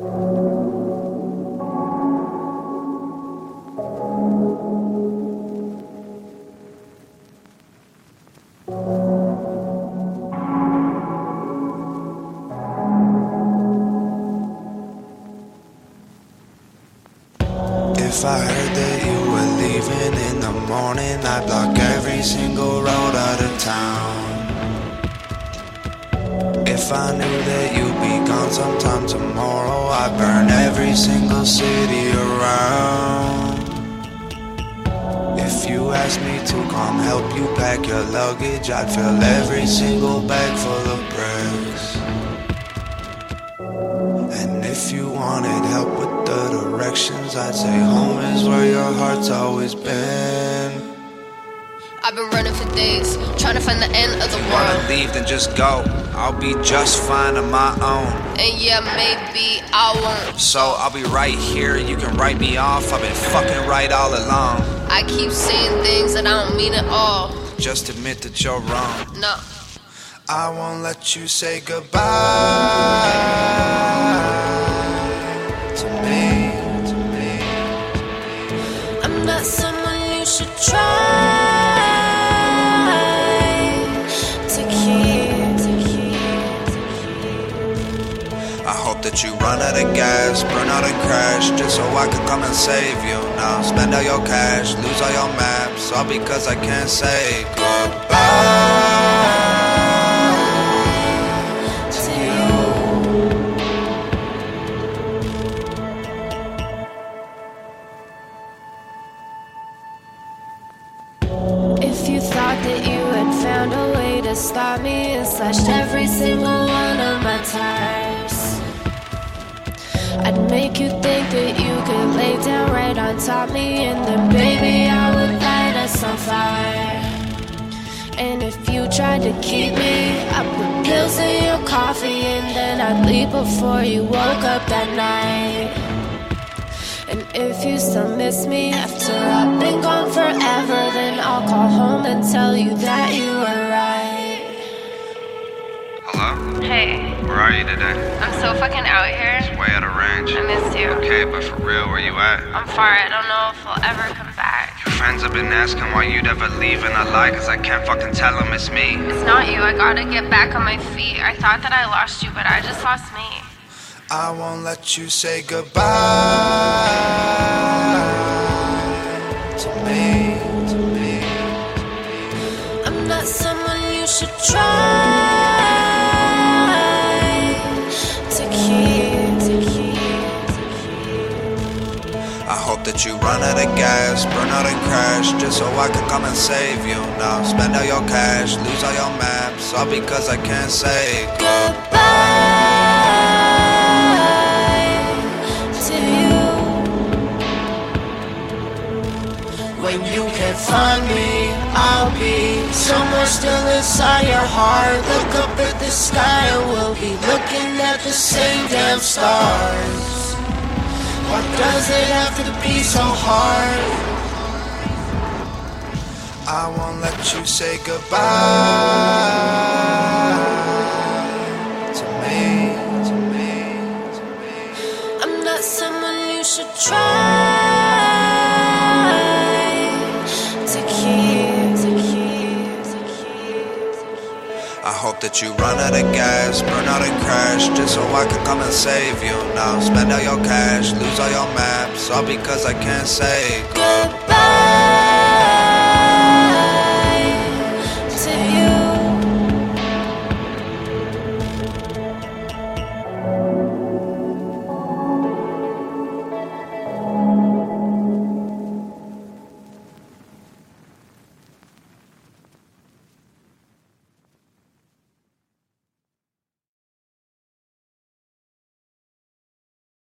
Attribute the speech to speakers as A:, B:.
A: If I heard that you were leaving in the morning, I'd block every single road out of town. If I knew that you'd be gone sometime tomorrow, I'd burn every single city around. If you asked me to come help you pack your luggage, I'd fill every single bag full of bricks. And if you wanted help with the directions, I'd say home is where your heart's always been.
B: I've been running for days, trying to find the end of the
A: Wanna
B: world.
A: leave, then just go. I'll be just fine on my own.
B: And yeah, maybe I won't.
A: So I'll be right here, you can write me off. I've been fucking right all along.
B: I keep saying things that I don't mean at all.
A: Just admit that you're wrong.
B: No.
A: I won't let you say goodbye
B: You
A: run out of gas, burn out and crash, just so I can come and save you. Now spend all your cash, lose all your maps, all because I can't say goodbye
B: to you. If you thought that you had found a way to stop me and slashed every single one of my tires, I'd make you think that you could lay down right on top me, and then baby I would light us on fire. And if you tried to keep me, I'd put pills in your coffee, and then I'd leave before you woke up that night. And if you still miss me after I've been gone forever, then I'll call home and tell you that you were right.
A: Hello?
B: Hey,
A: Where are you today?
B: I'm so fucking out here.
A: It's Way out of range.
B: I miss you.
A: Okay, but for real, where you at?
B: I'm far. I don't know if we'll ever come back.
A: Your friends have been asking why you'd ever leave, and I lie, cause I can't fucking tell them it's me.
B: It's not you. I gotta get back on my feet. I thought that I lost you, but I just lost me.
A: I won't let you say goodbye to me. To me.
B: I'm not someone you should try
A: that you run out of gas, burn out and crash, just so I can come and save you. Now spend all your cash, lose all your maps, all because I can't say
B: Goodbye to you.
C: When you can't find me, I'll be somewhere still inside your heart. Look up at the sky and we'll be looking at the same damn stars. Why does it have to be so hard?
A: I won't let you say goodbye hope that you run out of gas, burn out and crash, just so I can come and save you. Now spend all your cash, lose all your maps, all because I can't say
B: Goodbye